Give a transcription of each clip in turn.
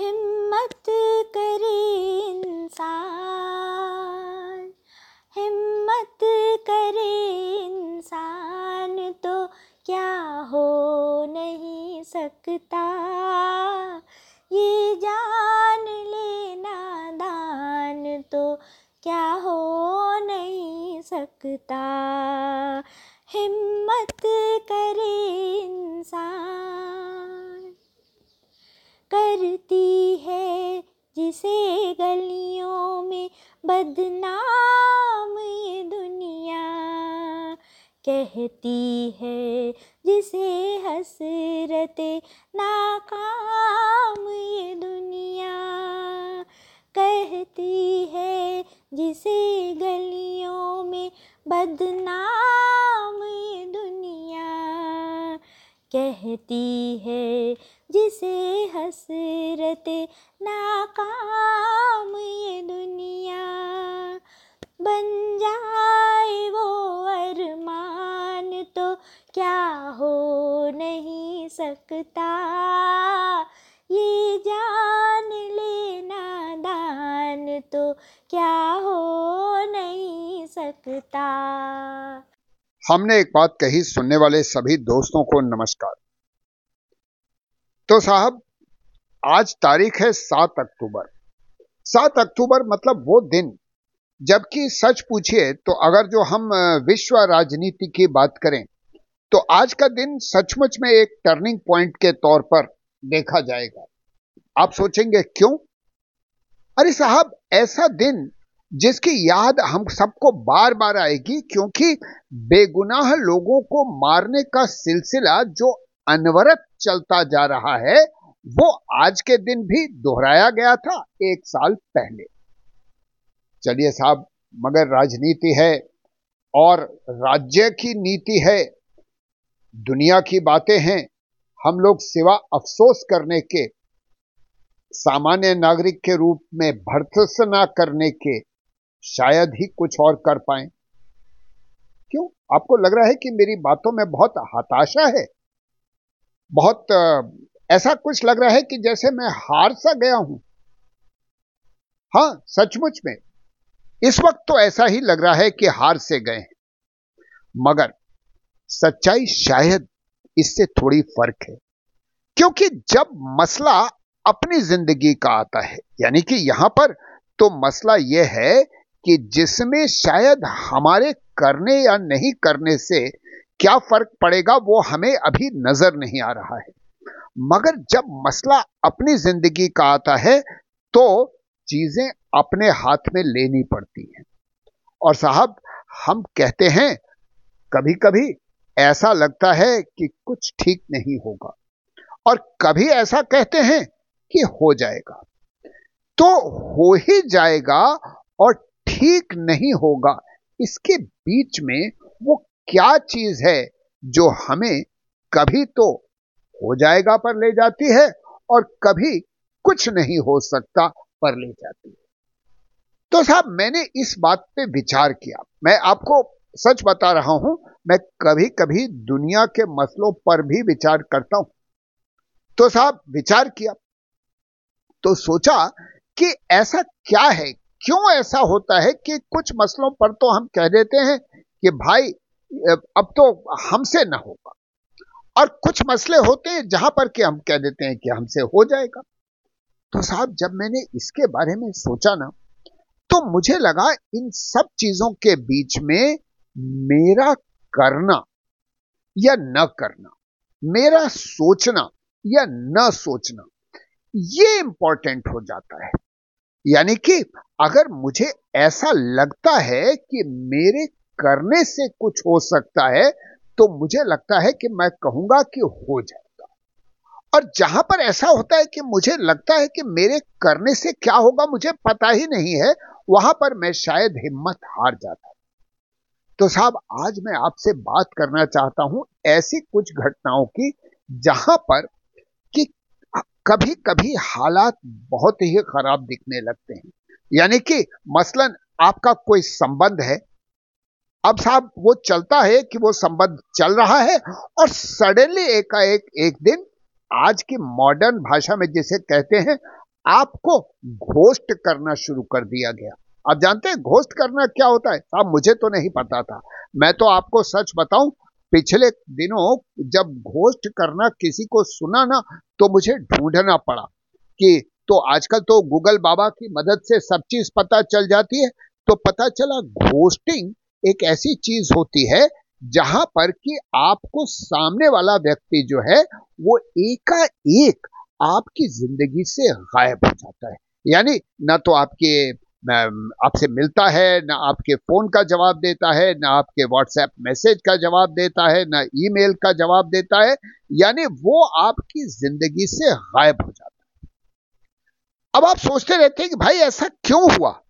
हिम्मत करे इंसान, हिम्मत करे इंसान तो क्या हो नहीं सकता। ये जान लेना दान तो क्या हो नहीं सकता। हिम्मत करे इंसान करती है, जिसे गलियों में बदनाम ये दुनिया कहती है, जिसे हसरते नाकाम ये दुनिया कहती है, जिसे गलियों में बदनाम कहती है, जिसे हसरते नाकाम ये दुनिया बन जाए वो अरमान तो क्या हो नहीं सकता। ये जान लेना दान तो क्या हो नहीं सकता। हमने एक बात कही सुनने वाले सभी दोस्तों को नमस्कार। तो साहब, आज तारीख है सात अक्टूबर। सात अक्टूबर मतलब वो दिन, जबकि सच पूछिए तो अगर जो हम विश्व राजनीति की बात करें तो आज का दिन सचमुच में एक टर्निंग पॉइंट के तौर पर देखा जाएगा। आप सोचेंगे क्यों? अरे साहब, ऐसा दिन जिसकी याद हम सबको बार बार आएगी, क्योंकि बेगुनाह लोगों को मारने का सिलसिला जो अनवरत चलता जा रहा है, वो आज के दिन भी दोहराया गया था एक साल पहले। चलिए साहब, मगर राजनीति है और राज्य की नीति है, दुनिया की बातें हैं, हम लोग सिवा अफसोस करने के, सामान्य नागरिक के रूप में भर्त्सना करने के शायद ही कुछ और कर पाए। क्यों? आपको लग रहा है कि मेरी बातों में बहुत हताशा है? बहुत ऐसा कुछ लग रहा है कि जैसे मैं हार सा गया हूँ। हाँ, सचमुच में। इस वक्त तो ऐसा ही लग रहा है कि हार से गए हैं। मगर सच्चाई शायद इससे थोड़ी फ़र्क है। क्योंकि जब मसला अपनी ज़िंदगी का आता है, यानी कि यहाँ पर तो मसला यह है कि जिसमें शायद हमारे करने या नहीं करने से क्या फ़र्क पड़ेगा, वो हमें अभी नज़र नहीं आ रहा है। मगर जब मसला अपनी ज़िंदगी का आता है तो चीज़ें अपने हाथ में लेनी पड़ती हैं। और साहब, हम कहते हैं कभी कभी ऐसा लगता है कि कुछ ठीक नहीं होगा, और कभी ऐसा कहते हैं कि हो जाएगा। तो हो ही जाएगा और ठीक नहीं होगा, इसके बीच में वो क्या चीज़ है जो हमें कभी तो हो जाएगा पर ले जाती है और कभी कुछ नहीं हो सकता पर ले जाती है। तो साहब, मैंने इस बात पे विचार किया। मैं आपको सच बता रहा हूँ, मैं कभी कभी दुनिया के मसलों पर भी विचार करता हूँ। तो साहब, विचार किया। तो सोचा कि ऐसा क्या है क्यों ऐसा होता है कि कुछ मसलों पर तो हम कह देते हैं कि भाई अब तो हमसे ना होगा। और कुछ मसले होते हैं जहाँ पर कि हम कह देते हैं कि हमसे हो जाएगा। तो साहब, जब मैंने इसके बारे में सोचा ना तो मुझे लगा इन सब चीज़ों के बीच में मेरा करना या न करना, मेरा सोचना या न सोचना, ये इंपॉर्टेंट हो जाता है। यानी कि अगर मुझे ऐसा लगता है कि मेरे करने से कुछ हो सकता है तो मुझे लगता है कि मैं कहूँगा कि हो जाएगा। और जहाँ पर ऐसा होता है कि मुझे लगता है कि मेरे करने से क्या होगा मुझे पता ही नहीं है, वहाँ पर मैं शायद हिम्मत हार जाता तो साहब, आज मैं आपसे बात करना चाहता हूँ ऐसी कुछ घटनाओं की, जहाँ पर कभी कभी हालात बहुत ही खराब दिखने लगते हैं। यानी कि मसलन आपका कोई संबंध है, अब साहब वो चलता है कि वो संबंध चल रहा है और सडनली एकाएक एक दिन आज की मॉडर्न भाषा में जिसे कहते हैं, आपको घोष्ट करना शुरू कर दिया गया। आप जानते हैं घोष्ट करना क्या होता है? साहब, मुझे तो नहीं पता था। मैं तो आपको सच बताऊँ पिछले दिनों जब घोष्ट करना किसी को सुना ना तो मुझे ढूंढना पड़ा कि तो आजकल तो गूगल बाबा की मदद से सब चीज़ पता चल जाती है तो पता चला घोस्टिंग एक ऐसी चीज़ होती है, जहाँ पर कि आपको सामने वाला व्यक्ति जो है, वो एकाएक आपकी ज़िंदगी से गायब हो जाता है। यानी ना तो आपके आपसे मिलता है, ना आपके फ़ोन का जवाब देता है, ना आपके व्हाट्सएप मैसेज का जवाब देता है, ना ईमेल का जवाब देता है, यानी वो आपकी ज़िंदगी से गायब हो जाता है। अब आप सोचते रहते हैं कि भाई ऐसा क्यों हुआ?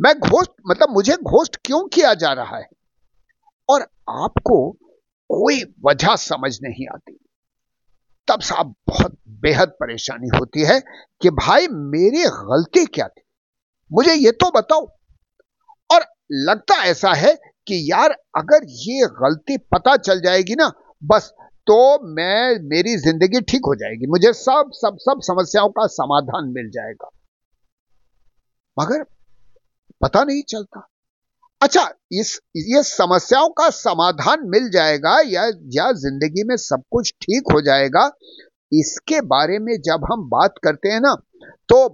मैं घोस्ट मतलब मुझे घोस्ट क्यों किया जा रहा है? और आपको कोई वजह समझ नहीं आती। तब साहब बहुत बेहद परेशानी होती है कि भाई मेरी गलती क्या थी? मुझे ये तो बताओ। और लगता ऐसा है कि यार अगर ये गलती पता चल जाएगी ना, बस तो मैं, मेरी ज़िंदगी ठीक हो जाएगी। मुझे सब सब सब समस्याओं का समाधान मिल जाएगा। मगर पता नहीं चलता। अच्छा इस, ये समस्याओं का समाधान मिल जाएगा या या ज़िंदगी में सब कुछ ठीक हो जाएगा, इसके बारे में जब हम बात करते हैं ना तो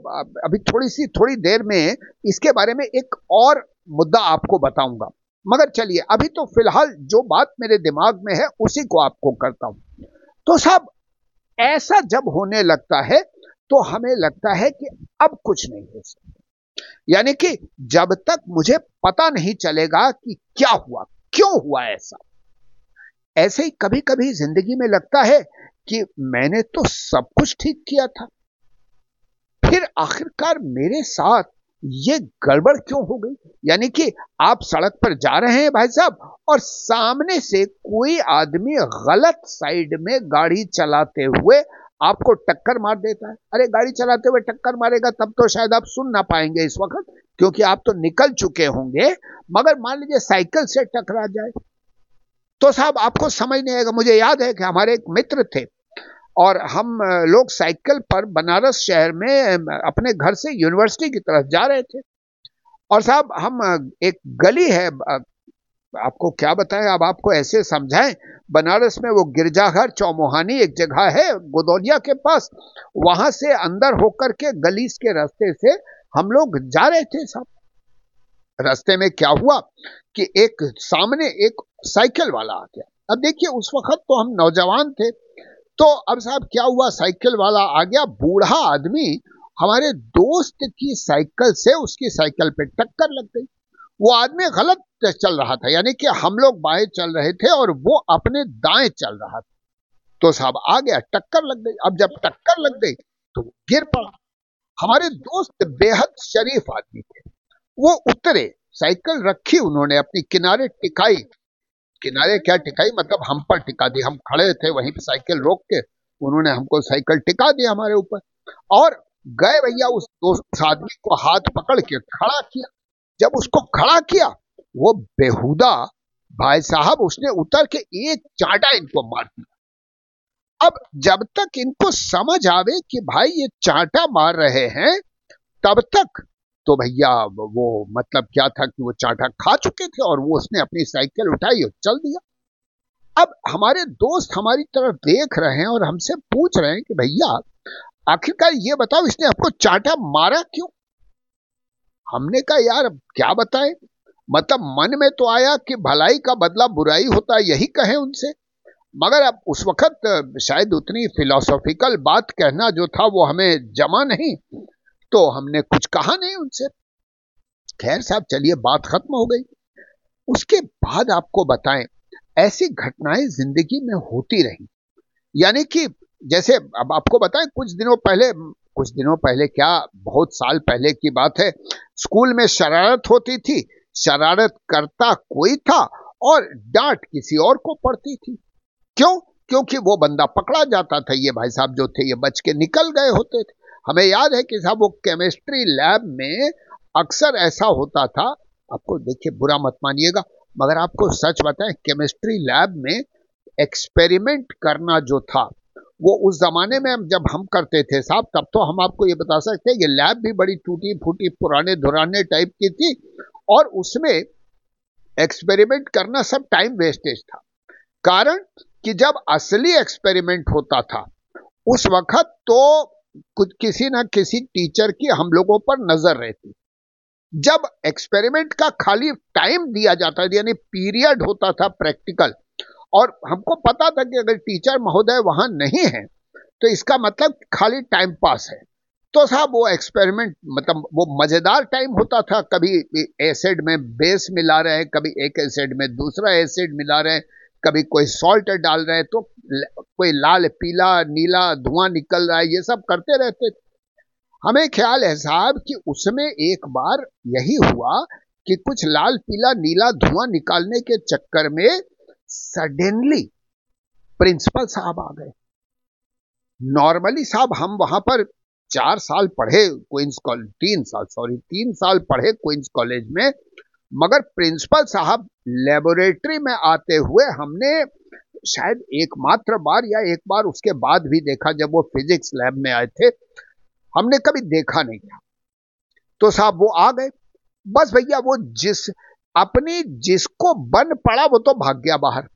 अभी थोड़ी सी थोड़ी देर में इसके बारे में एक और मुद्दा आपको बताऊँगा। मगर चलिए, अभी तो फ़िलहाल जो बात मेरे दिमाग में है, उसी को आपको करता हूँ। तो साहब, ऐसा जब होने लगता है तो हमें लगता है कि अब कुछ नहीं हो सकता। यानी कि जब तक मुझे पता नहीं चलेगा कि क्या हुआ, क्यों हुआ ऐसा। ऐसे ही कभी कभी ज़िंदगी में लगता है कि मैंने तो सब कुछ ठीक किया था। फिर आखिरकार मेरे साथ ये गड़बड़ क्यों हो गई? यानी कि आप सड़क पर जा रहे हैं भाई साहब और सामने से कोई आदमी गलत साइड में गाड़ी चलाते हुए आपको टक्कर मार देता है। अरे, गाड़ी चलाते हुए टक्कर मारेगा तब तो शायद आप सुन ना पाएँगे इस वक्त, क्योंकि आप तो निकल चुके होंगे, मगर मान लीजिए साइकिल से टकरा जाए तो साहब आपको समझ नहीं आएगा। मुझे याद है कि हमारे एक मित्र थे और हम लोग साइकिल पर बनारस शहर में अपने घर से यूनिवर्सिटी की तरफ़ जा रहे थे। और साहब, हम एक गली है आपको क्या बताएँ? अब आपको ऐसे समझाएँ। बनारस में वो गिरजाघर चौमोहानी एक जगह है, गोदौलिया के पास। वहाँ से अंदर होकर के गलीस के रास्ते से हम लोग जा रहे थे साहब। रास्ते में क्या हुआ कि एक सामने एक साइकिल वाला आ गया। अब देखिए, उस वक्त तो हम नौजवान थे तो अब साहब क्या हुआ? साइकिल वाला आ गया। बूढ़ा आदमी हमारे दोस्त की साइकिल से उसकी साइकिल पे टक्कर लग गई। वो आदमी गलत चल रहा था, यानी कि हम लोग बाएँ चल रहे थे और वो अपने दाएँ चल रहा था। तो साहब आ गया, टक्कर लग गई। अब जब टक्कर लग गई तो गिर पड़ा। हमारे दोस्त बेहद शरीफ आदमी थे। वो उतरे, साइकिल रखी उन्होंने, अपनी किनारे टिकाई। किनारे क्या टिकाई? मतलब हम पर टिका दी। हम खड़े थे वहीं पे साइकिल रोक के। उन्होंने हमको साइकिल टिका दी हमारे ऊपर। और गए भैया उस दोस्त आदमी को हाथ पकड़ के खड़ा किया। जब उसको खड़ा किया, वो बेहुदा भाई साहब उसने उतर के एक चाटा इनको मार दिया। अब जब तक इनको समझ आवे कि भाई ये चाटा मार रहे हैं, तब तक तो भैया, वो मतलब क्या था कि वो चाटा खा चुके थे और वो उसने अपनी साइकिल उठाई और चल दिया। अब हमारे दोस्त हमारी तरफ़ देख रहे हैं और हमसे पूछ रहे हैं कि भैया, आखिरकार ये बताओ, इसने आपको चाटा मारा क्यों? हमने कहा, यार क्या बताएँ? मतलब मन में तो आया कि भलाई का बदला बुराई होता है, यही कहें उनसे। मगर अब उस वक्त शायद उतनी फिलोसॉफिकल बात कहना जो था वो हमें जमा नहीं। तो हमने कुछ कहा नहीं उनसे। खैर साहब, चलिए, बात खत्म हो गई। उसके बाद आपको बताएँ, ऐसी घटनाएँ ज़िंदगी में होती रही। यानी कि, जैसे अब आपको बताएँ, कुछ दिनों पहले, कुछ दिनों पहले क्या, बहुत साल पहले की बात है, स्कूल में शरारत होती थी शरारत करता कोई था और डांट किसी और को पड़ती थी। क्यों? क्योंकि वो बंदा पकड़ा जाता था, ये भाई साहब जो थे, ये बच के निकल गए होते थे। हमें याद है कि साहब, वो केमिस्ट्री लैब में अक्सर ऐसा होता था। आपको देखिए, बुरा मत मानिएगा, मगर आपको सच बताएँ केमिस्ट्री लैब में एक्सपेरिमेंट करना जो था, वो उस जमाने में जब हम करते थे साहब, तब तो हम आपको ये बता सकते हैं ये लैब भी बड़ी टूटी फूटी पुराने धुराने टाइप की थी, और उसमें एक्सपेरिमेंट करना सब टाइम वेस्टेज था। कारण कि जब असली एक्सपेरिमेंट होता था, उस वक्त तो कुछ किसी ना किसी टीचर की हम लोगों पर नज़र रहती। जब एक्सपेरिमेंट का खाली टाइम दिया जाता था, यानी पीरियड होता था प्रैक्टिकल और हमको पता था कि अगर टीचर महोदय वहाँ नहीं है तो इसका मतलब खाली टाइम पास है। तो साहब वो एक्सपेरिमेंट मतलब वो मज़ेदार टाइम होता था। कभी एसिड में बेस मिला रहे हैं कभी एक एसिड में दूसरा एसिड मिला रहे हैं कभी कोई सॉल्ट डाल रहे हैं तो कोई लाल, पीला, नीला धुआँ निकल रहा है, ये सब करते रहते थे। हमें ख्याल है साहब कि उसमें एक बार यही हुआ कि कुछ लाल, पीला, नीला धुआँ निकालने के चक्कर में सडनली प्रिंसिपल साहब आ गए। नॉर्मली साहब हम वहाँ पर चार साल पढ़े क्वींस कॉलेज तीन साल सॉरी तीन साल पढ़े क्वींस कॉलेज में। मगर प्रिंसिपल साहब लेबोरेटरी में आते हुए हमने शायद एकमात्र बार या एक बार उसके बाद भी देखा जब वो फिजिक्स लैब में आए थे। हमने कभी देखा नहीं था। तो साहब वो आ गए। बस भैया वो जिस, अपनी जिसको बन पड़ा वो तो भाग गया बाहर।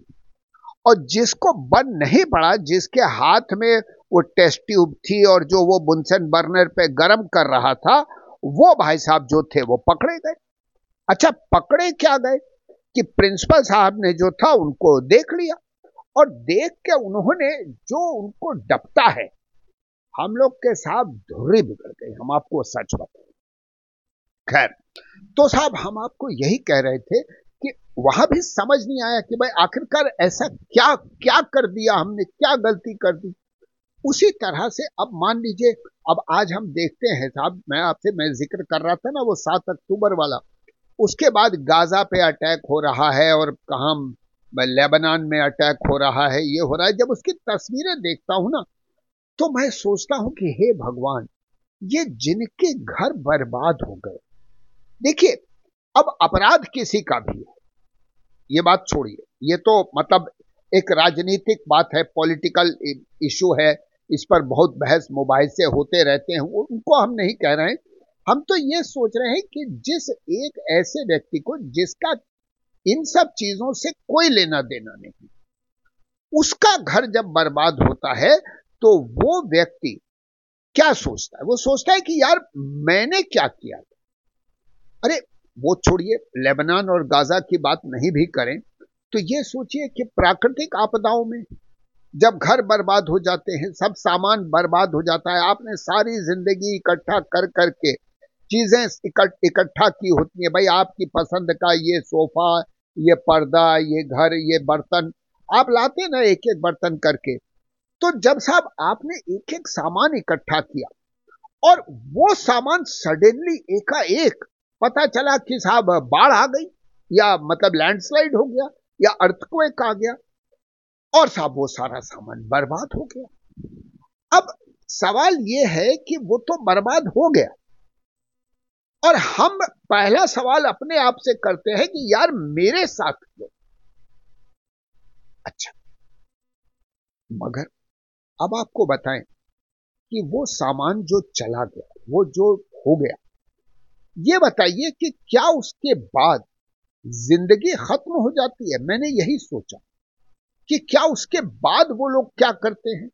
और जिसको बन नहीं पड़ा, जिसके हाथ में वो टेस्ट ट्यूब थी और जो वो बुनसन बर्नर पे गर्म कर रहा था, वो भाई साहब जो थे वो पकड़े गए। अच्छा पकड़े क्या गए कि प्रिंसिपल साहब ने जो था उनको देख लिया और देख के उन्होंने जो उनको डपता है, हम लोग के साहब धुरी बिगड़ गई हम आपको सच बताए खैर तो साहब, हम आपको यही कह रहे थे कि वहाँ भी समझ नहीं आया कि भाई आखिरकार ऐसा क्या क्या कर दिया हमने, क्या गलती कर दी। उसी तरह से अब मान लीजिए, अब आज हम देखते हैं साहब, मैं आपसे, मैं ज़िक्र कर रहा था ना वो सात अक्टूबर वाला उसके बाद गाजा पे अटैक हो रहा है और कहा लेबनान में अटैक हो रहा है, ये हो रहा है। जब उसकी तस्वीरें देखता हूँ ना तो मैं सोचता हूँ कि हे भगवान, ये जिनके घर बर्बाद हो गए। देखिए, अब अपराध किसी का भी है, ये बात छोड़िए। ये तो मतलब एक राजनीतिक बात है, पॉलिटिकल इशू है, इस पर बहुत बहस मोबाइल से होते रहते हैं, उनको हम नहीं कह रहे हैं। हम तो ये सोच रहे हैं कि जिस एक ऐसे व्यक्ति को जिसका इन सब चीज़ों से कोई लेना देना नहीं, उसका घर जब बर्बाद होता है तो वो व्यक्ति क्या सोचता है? वो सोचता है कि यार मैंने क्या किया? अरे, वो छोड़िए, लेबनान और गाजा की बात नहीं भी करें तो ये सोचिए कि प्राकृतिक आपदाओं में जब घर बर्बाद हो जाते हैं, सब सामान बर्बाद हो जाता है, आपने सारी ज़िंदगी इकट्ठा कर करके चीज़ें इकट्ठा की होती है। भाई, आपकी पसंद का ये सोफा, ये पर्दा, ये घर, ये बर्तन, आप लाते हैं ना एक एक बर्तन करके। तो जब साहब आपने एक एक सामान इकट्ठा किया और वो सामान सडनली एकाएक पता चला कि साहब बाढ़ आ गई या मतलब लैंडस्लाइड हो गया या अर्थक्वेक आ गया और साहब वो सारा सामान बर्बाद हो गया। अब सवाल ये है कि वो तो बर्बाद हो गया। और हम पहला सवाल अपने आप से करते हैं कि यार मेरे साथ क्यों? अच्छा मगर अब आपको बताएँ कि वो सामान जो चला गया, वो जो हो गया, ये बताइए कि क्या उसके बाद ज़िंदगी खत्म हो जाती है? मैंने यही सोचा कि क्या उसके बाद वो लोग क्या करते हैं?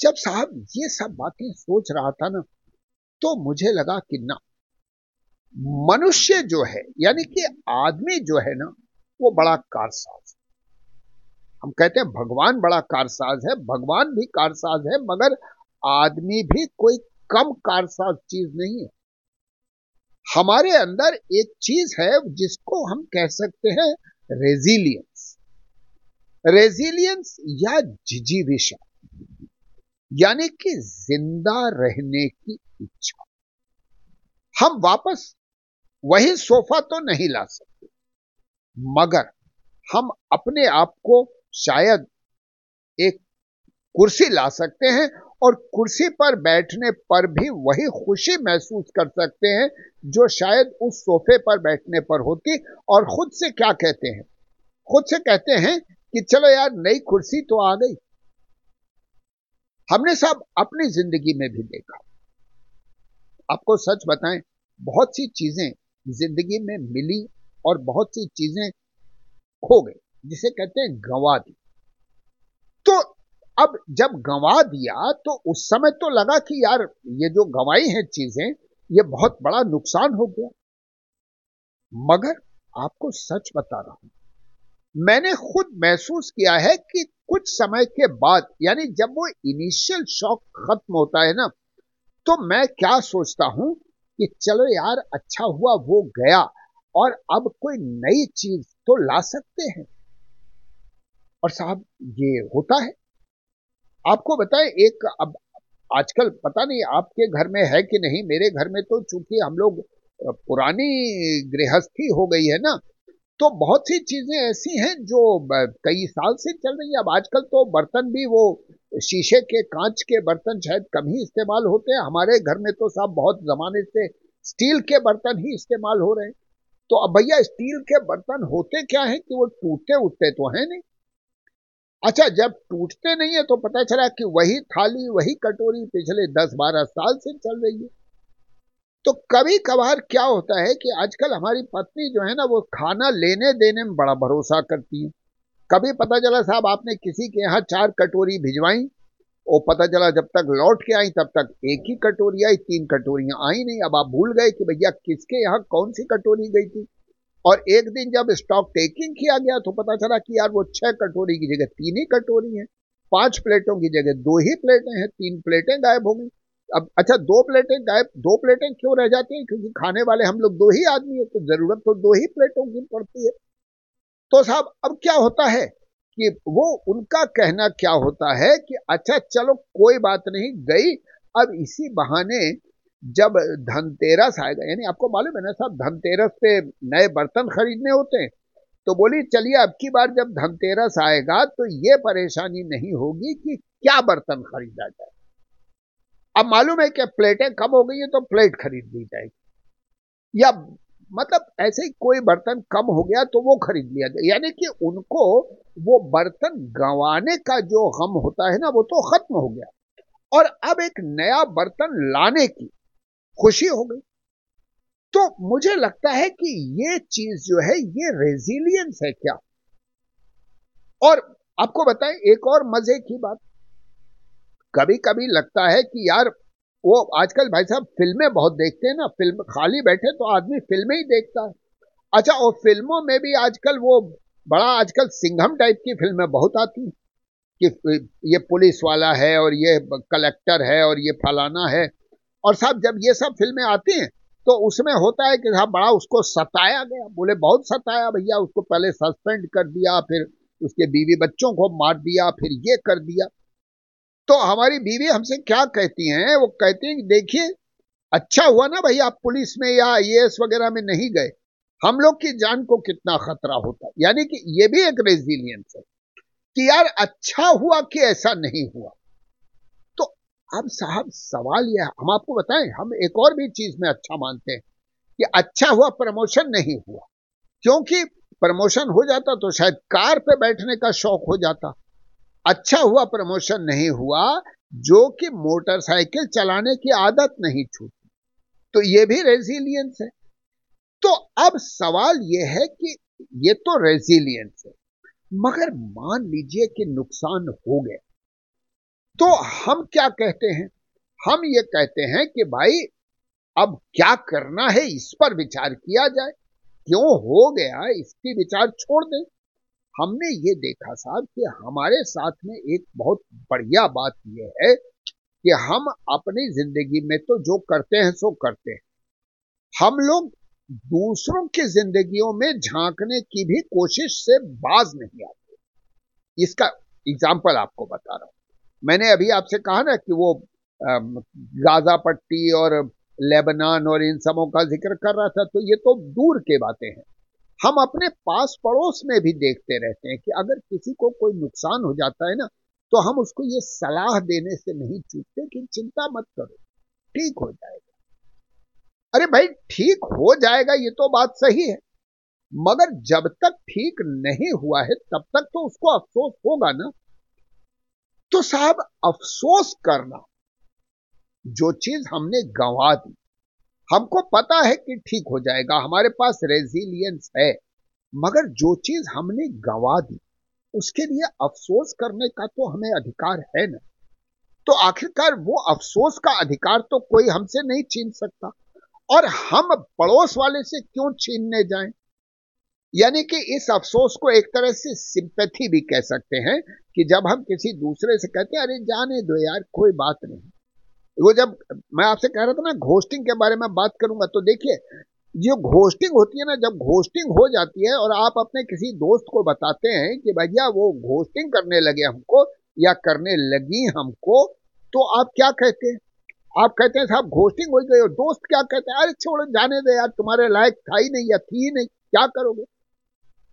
जब साहब ये सब बातें सोच रहा था ना तो मुझे लगा कि ना, मनुष्य जो है, यानी कि आदमी जो है ना, वो बड़ा कारसाज हम कहते हैं भगवान बड़ा कारसाज है, भगवान भी कारसाज है, मगर आदमी भी कोई कम कारसाज चीज़ नहीं है। हमारे अंदर एक चीज़ है जिसको हम कह सकते हैं रेजिलियंस। रेजिलियंस या जिजीविशा यानी कि ज़िंदा रहने की इच्छा। हम वापस वही सोफा तो नहीं ला सकते, मगर हम अपने आप को शायद एक कुर्सी ला सकते हैं और कुर्सी पर बैठने पर भी वही खुशी महसूस कर सकते हैं जो शायद उस सोफे पर बैठने पर होती। और खुद से क्या कहते हैं? खुद से कहते हैं कि चलो यार, नई कुर्सी तो आ गई। हमने साहब अपनी ज़िंदगी में भी देखा। आपको सच बताएँ, बहुत सी चीज़ें ज़िंदगी में मिली और बहुत सी चीज़ें खो गई, जिसे कहते हैं गंवा दी। तो अब जब गंवा दिया तो उस समय तो लगा कि यार, ये जो गंवाई हैं चीज़ें, ये बहुत बड़ा नुकसान हो गया। मगर आपको सच बता रहा हूँ, मैंने खुद महसूस किया है कि कुछ समय के बाद, यानी जब वो इनिशियल शॉक खत्म होता है ना तो मैं क्या सोचता हूँ कि चलो यार अच्छा हुआ वो गया, और अब कोई नई चीज़ तो ला सकते हैं। और साहब, ये होता है। आपको बताएँ, एक अब आजकल पता नहीं आपके घर में है कि नहीं, मेरे घर में तो चूँकि हम लोग पुरानी गृहस्थी हो गई है ना तो बहुत सी चीज़ें ऐसी हैं जो कई साल से चल रही है। अब आजकल तो बर्तन भी वो शीशे के कांच के बर्तन शायद कम ही इस्तेमाल होते हैं। हमारे घर में तो साहब बहुत जमाने से स्टील के बर्तन ही इस्तेमाल हो रहे हैं। तो अब भैया स्टील के बर्तन होते क्या है कि वो टूटते उठते तो है नहीं? अच्छा जब टूटते नहीं है तो पता चला कि वही थाली, वही कटोरी पिछले दस बारह साल से चल रही है। तो कभी कभार क्या होता है कि आजकल हमारी पत्नी जो है ना, वो खाना लेने देने में बड़ा भरोसा करती है। कभी पता चला साहब आपने किसी के यहाँ चार कटोरी भिजवाई और पता चला जब तक लौट के आई तब तक एक ही कटोरी आई, तीन कटोरियाँ आई नहीं। अब आप भूल गए कि भैया किसके यहाँ कौन सी कटोरी गई थी? और एक दिन जब स्टॉक टेकिंग किया गया तो पता चला कि यार वो छह कटोरी की जगह तीन ही कटोरी है, पाँच प्लेटों की जगह दो ही प्लेटें हैं, तीन प्लेटें गायब हो गई। अब अच्छा दो प्लेटें गायब, दो प्लेटें क्यों रह जाती हैं? क्योंकि खाने वाले हम लोग दो ही आदमी है तो ज़रूरत तो दो ही प्लेटों की पड़ती है। तो साहब, अब क्या होता है कि वो, उनका कहना क्या होता है कि अच्छा चलो, कोई बात नहीं, गई। अब इसी बहाने जब धनतेरस आएगा, यानी आपको मालूम है ना साहब, धनतेरस पे नए बर्तन खरीदने होते हैं। तो बोली चलिए, अब की बार जब धनतेरस आएगा तो ये परेशानी नहीं होगी कि क्या बर्तन खरीदा जाए। अब मालूम है कि प्लेटें कम हो गई है तो प्लेट खरीद ली जाएगी। या मतलब ऐसे ही कोई बर्तन कम हो गया तो वो खरीद लिया जाए यानी कि उनको वो बर्तन गंवाने का जो गम होता है ना, वो तो खत्म हो गया। और अब एक नया बर्तन लाने की खुशी हो गई। तो मुझे लगता है कि ये चीज़ जो है, ये रेजिलियंस है क्या? और आपको बताएँ, एक और मज़े की बात। कभी कभी लगता है कि यार, वो आजकल भाई साहब फ़िल्में बहुत देखते हैं ना, फ़िल्म खाली बैठे तो आदमी फ़िल्में ही देखता है। अच्छा और फ़िल्मों में भी आजकल वो बड़ा आजकल सिंघम टाइप की फ़िल्में बहुत आती कि ये पुलिस वाला है और ये कलेक्टर है और ये फलाना है। और साहब, जब ये सब फ़िल्में आती हैं तो उसमें होता है कि साहब बड़ा उसको सताया गया। बोले, बहुत सताया भैया, उसको पहले सस्पेंड कर दिया, फिर उसके बीवी बच्चों को मार दिया, फिर ये कर दिया। तो हमारी बीवी हमसे क्या कहती हैं? वो कहती हैं कि देखिए अच्छा हुआ ना भाई, आप पुलिस में या आई वगैरह में नहीं गए। हम लोग की जान को कितना खतरा होता। यानी कि ये भी एक रेजिलियंस है कि यार अच्छा हुआ कि ऐसा नहीं हुआ। तो अब साहब, सवाल यह हम आपको बताएँ, हम एक और भी चीज़ में अच्छा मानते हैं कि अच्छा हुआ, प्रमोशन नहीं हुआ। क्योंकि प्रमोशन हो जाता तो शायद कार पे बैठने का शौक हो जाता। अच्छा हुआ प्रमोशन नहीं हुआ, जो कि मोटरसाइकिल चलाने की आदत नहीं छूटी। तो ये भी रेजिलियंस है। तो अब सवाल यह है कि ये तो रेजिलियंस है, मगर मान लीजिए कि नुकसान हो गया। तो हम क्या कहते हैं? हम ये कहते हैं कि भाई, अब क्या करना है इस पर विचार किया जाए। क्यों हो गया? इसकी विचार छोड़ दें। हमने ये देखा साहब कि हमारे साथ में एक बहुत बढ़िया बात यह है कि हम अपनी ज़िंदगी में तो जो करते हैं, सो करते हैं। हम लोग दूसरों की जिंदगियों में झांकने की भी कोशिश से बाज नहीं आते। इसका एग्ज़ाम्पल आपको बता रहा हूँ। मैंने अभी आपसे कहा ना कि वो गाजा पट्टी और लेबनान और इन सबों का ज़िक्र कर रहा था तो ये तो दूर के बातें हैं। हम अपने पास पड़ोस में भी देखते रहते हैं कि अगर किसी को कोई नुकसान हो जाता है ना तो हम उसको ये सलाह देने से नहीं चूकते कि चिंता मत करो, ठीक हो जाएगा। अरे भाई, ठीक हो जाएगा, ये तो बात सही है, मगर जब तक ठीक नहीं हुआ है, तब तक तो उसको अफसोस होगा ना। तो साहब, अफसोस करना, जो चीज़ हमने गंवा दी हमको पता है कि ठीक हो जाएगा, हमारे पास रेजिलियंस है। मगर जो चीज़ हमने गंवा दी, उसके लिए अफसोस करने का तो हमें अधिकार है ना। तो आखिरकार वो अफसोस का अधिकार तो कोई हमसे नहीं छीन सकता। और हम पड़ोस वाले से क्यों छीनने जाएँ? यानी कि इस अफसोस को एक तरह से सिंपैथी भी कह सकते हैं कि जब हम किसी दूसरे से कहते हैं, अरे जाने दो यार, कोई बात नहीं। वो जब मैं आपसे कह रहा था ना, घोस्टिंग के बारे में बात करूँगा तो देखिए, जो घोस्टिंग होती है ना, जब घोस्टिंग हो जाती है और आप अपने किसी दोस्त को बताते हैं कि भैया वो घोस्टिंग करने लगे हमको या करने लगी हमको तो आप क्या कहते हैं? आप कहते हैं, साहब, घोस्टिंग हो गई और दोस्त क्या कहते हैं? अरे, छोड़ो, जाने दे यार, तुम्हारे लायक था ही नहीं या थी नहीं, क्या करोगे?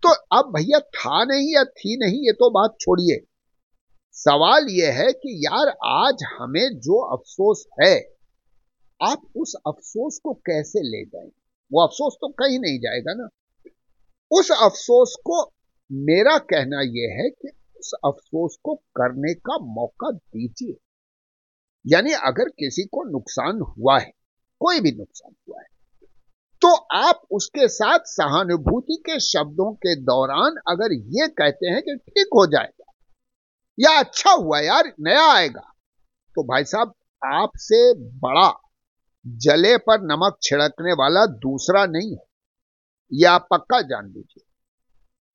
तो अब भैया, था नहीं या थी नहीं, ये तो बात छोड़िए। सवाल यह है कि यार आज हमें जो अफसोस है, आप उस अफसोस को कैसे ले जाएँ? वो अफसोस तो कहीं नहीं जाएगा ना। उस अफसोस को, मेरा कहना यह है कि उस अफसोस को करने का मौका दीजिए। यानी अगर किसी को नुकसान हुआ है, कोई भी नुकसान हुआ है तो आप उसके साथ सहानुभूति के शब्दों के दौरान अगर ये कहते हैं कि ठीक हो जाएगा या अच्छा हुआ यार, नया आएगा। तो भाई साहब, आपसे बड़ा जले पर नमक छिड़कने वाला दूसरा नहीं है। यह आप पक्का जान लीजिए।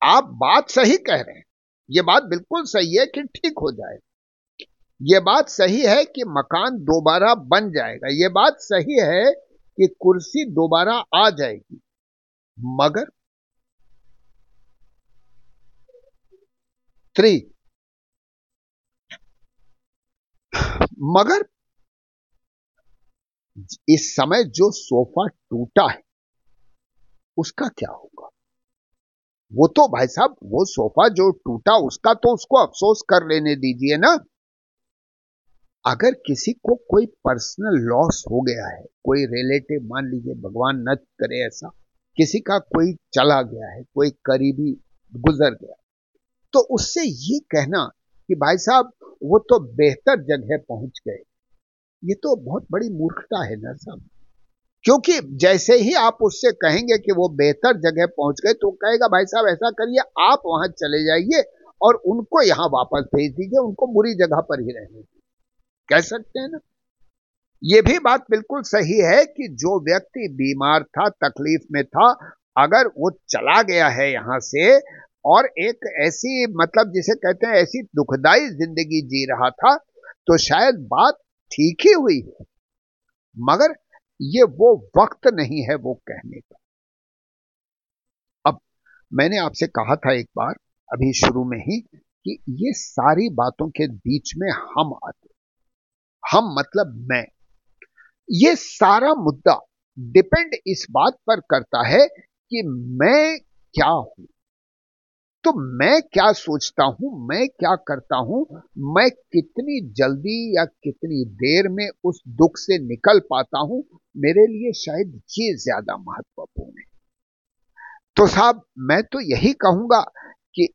आप बात सही कह रहे हैं। यह बात बिल्कुल सही है कि ठीक हो जाएगा यह बात सही है कि मकान दोबारा बन जाएगा। यह बात सही है कि कुर्सी दोबारा आ जाएगी। मगर थ्री मगर इस समय जो सोफा टूटा है, उसका क्या होगा? वो तो भाई साहब, वो सोफा जो टूटा, उसका तो उसको अफसोस कर लेने दीजिए ना। अगर किसी को कोई पर्सनल लॉस हो गया है, कोई रिलेटिव मान लीजिए भगवान न करे ऐसा, किसी का कोई चला गया है, कोई करीबी गुजर गया तो उससे ये कहना कि भाई साहब वो तो बेहतर जगह पहुँच गए। ये तो बहुत बड़ी मूर्खता है ना साहब। क्योंकि जैसे ही आप उससे कहेंगे कि वो बेहतर जगह पहुँच गए तो कहेगा, भाई साहब, ऐसा करिए, आप वहाँ चले जाइए और उनको यहाँ वापस भेज दीजिए, उनको बुरी जगह पर ही रहने दीजिए। कह सकते हैं ना? ये भी बात बिल्कुल सही है कि जो व्यक्ति बीमार था, तकलीफ़ में था, अगर वो चला गया है यहाँ से और एक ऐसी मतलब जिसे कहते हैं, ऐसी दुखदाई ज़िंदगी जी रहा था तो शायद बात ठीक ही हुई है। मगर ये वो वक्त नहीं है वो कहने का। अब मैंने आपसे कहा था एक बार, अभी शुरू में ही, कि ये सारी बातों के बीच में हम आते हम मतलब मैं। ये सारा मुद्दा डिपेंड इस बात पर करता है कि मैं क्या हूँ। तो मैं क्या सोचता हूँ, मैं क्या करता हूँ, मैं कितनी जल्दी या कितनी देर में उस दुख से निकल पाता हूँ, मेरे लिए शायद ये ज़्यादा महत्वपूर्ण है। तो साहब, मैं तो यही कहूँगा कि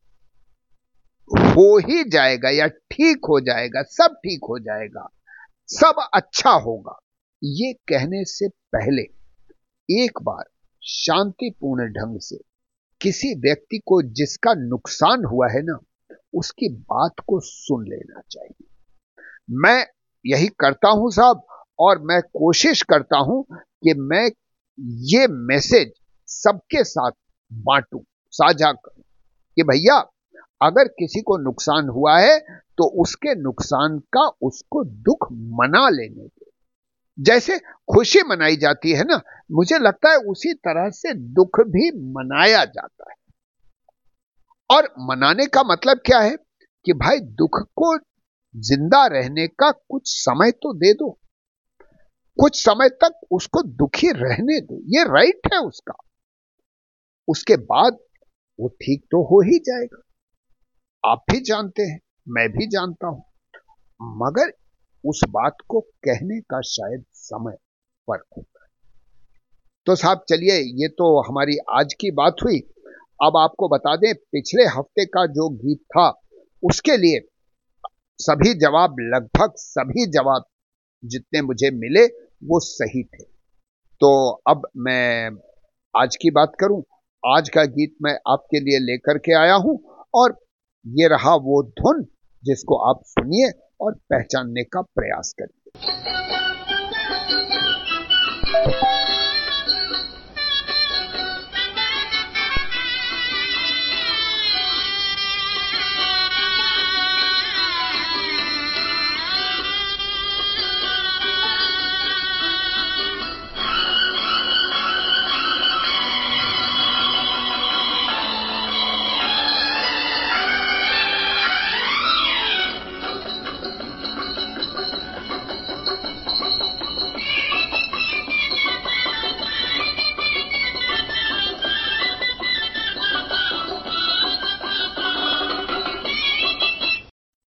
हो ही जाएगा या ठीक हो जाएगा, सब ठीक हो जाएगा, सब अच्छा होगा। ये कहने से पहले एक बार शांतिपूर्ण ढंग से किसी व्यक्ति को जिसका नुकसान हुआ है ना, उसकी बात को सुन लेना चाहिए। मैं यही करता हूँ साहब, और मैं कोशिश करता हूँ कि मैं ये मैसेज सबके साथ बांटूं, साझा करूँ कि भैया, अगर किसी को नुकसान हुआ है तो उसके नुकसान का उसको दुख मना लेने जैसे खुशी मनाई जाती है ना, मुझे लगता है उसी तरह से दुख भी मनाया जाता है। और मनाने का मतलब क्या है कि भाई दुख को ज़िंदा रहने का कुछ समय तो दे दो। कुछ समय तक उसको दुखी रहने दो। ये राइट है उसका। उसके बाद वो ठीक तो हो ही जाएगा। आप भी जानते हैं, मैं भी जानता हूँ। मगर उस बात को कहने का शायद समय फ़र्क होता है। तो साहब चलिए, ये तो हमारी आज की बात हुई। अब आपको बता दें, पिछले हफ़्ते का जो गीत था, उसके लिए सभी जवाब, लगभग सभी जवाब जितने मुझे मिले, वो सही थे। तो अब मैं आज की बात करूँ। आज का गीत मैं आपके लिए लेकर के आया हूँ और ये रहा वो धुन जिसको आप सुनिए। और पहचानने का प्रयास करिए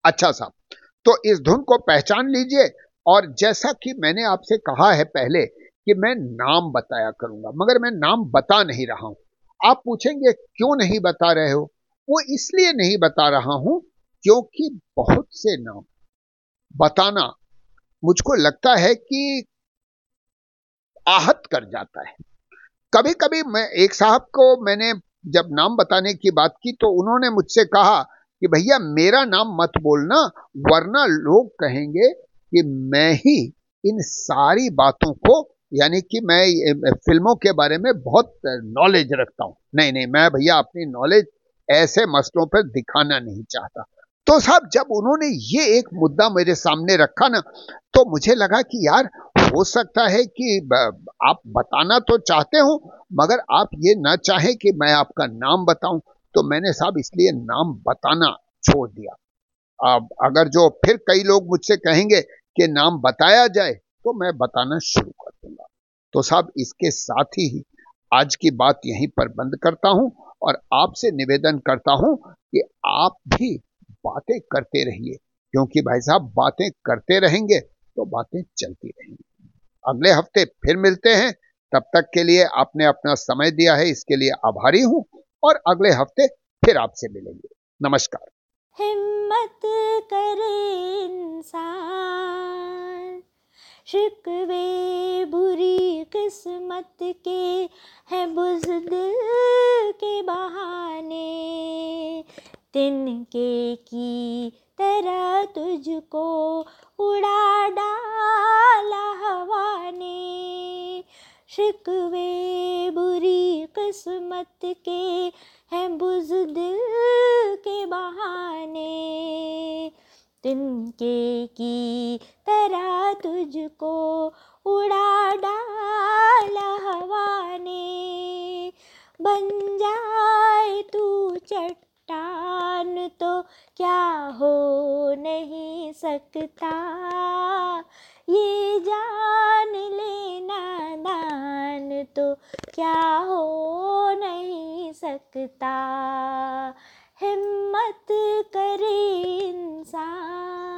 अच्छा साहब तो इस धुन को पहचान लीजिए और जैसा कि मैंने आपसे कहा है पहले कि मैं नाम बताया करूँगा, मगर मैं नाम बता नहीं रहा हूँ। आप पूछेंगे, क्यों नहीं बता रहे हो? वो इसलिए नहीं बता रहा हूँ क्योंकि बहुत से नाम। बताना मुझको लगता है कि आहत कर जाता है। कभी कभी मैं, एक साहब को मैंने जब नाम बताने की बात की तो उन्होंने मुझसे कहा कि भैया मेरा नाम मत बोलना, वरना लोग कहेंगे कि मैं ही इन सारी बातों को, यानी कि मैं फ़िल्मों के बारे में बहुत नॉलेज रखता हूँ। नहीं नहीं, मैं भैया अपनी नॉलेज ऐसे मसलों पर दिखाना नहीं चाहता। तो साहब, जब उन्होंने ये एक मुद्दा मेरे सामने रखा ना तो मुझे लगा कि यार, हो सकता है कि आप बताना तो चाहते हो, मगर आप ये ना चाहें कि मैं आपका नाम बताऊँ। तो मैंने साहब इसलिए नाम बताना छोड़ दिया। अब अगर जो फिर कई लोग मुझसे कहेंगे कि नाम बताया जाए तो मैं बताना शुरू कर दूँगा। तो साहब इसके साथ ही आज की बात यहीं पर बंद करता हूँ और आपसे निवेदन करता हूँ कि आप भी बातें करते रहिए, क्योंकि भाई साहब बातें करते रहेंगे तो बातें चलती रहेंगी। अगले हफ़्ते फिर मिलते हैं। तब तक के लिए आपने अपना समय दिया है, इसके लिए आभारी हूँ। और अगले हफ़्ते फिर आपसे मिलेंगे। नमस्कार। हिम्मत करे इंसान, शिकवे बुरी किस्मत के है बुजदिल के बहाने। तिनके की तरह तुझको उड़ा डाला हवा ने शिकवे बुरी किस्मत के हैं बुज दिल के बहाने। तिनके की तरह तुझको उड़ा डाला हवा ने बन जाए तू चट्टान तो क्या हो नहीं सकता। ये जान लेना दान तो क्या हो नहीं सकता। हिम्मत करे इंसान।